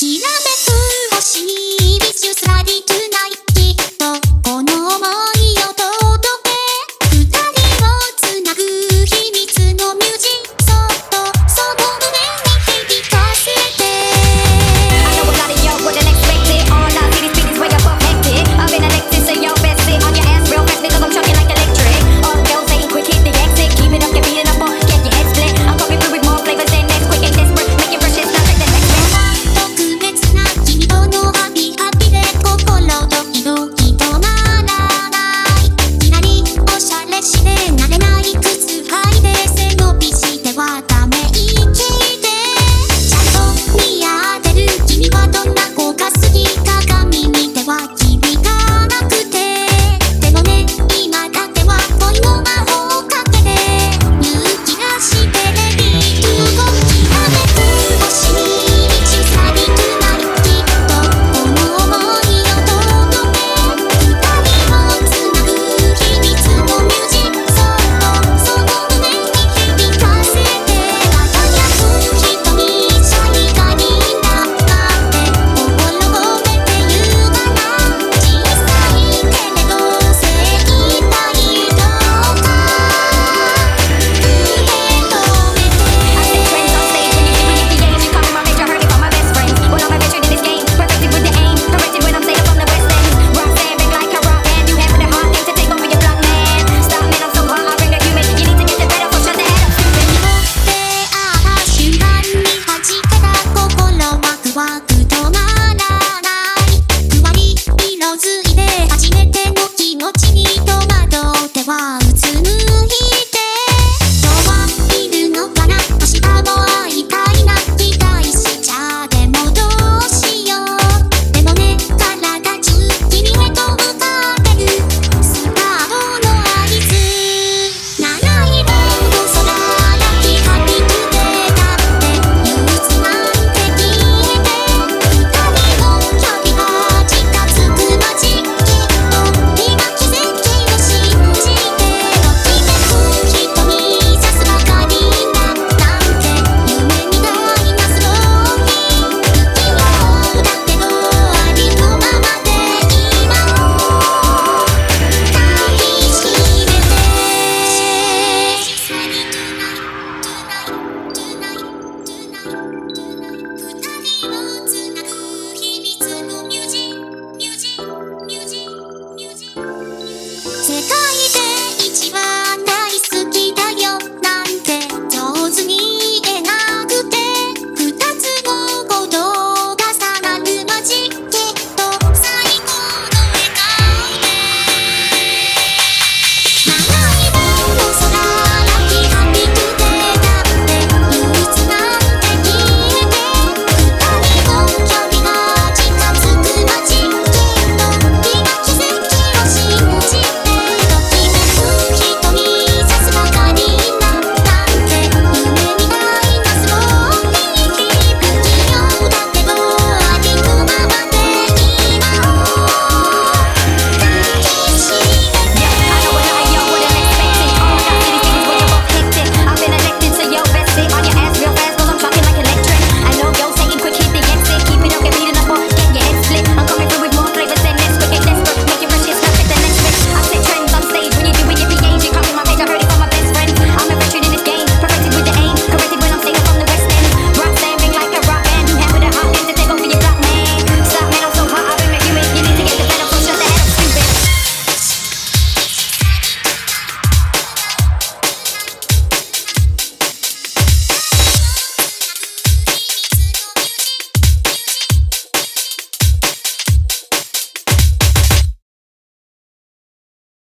きらめく星 With you sliding tonight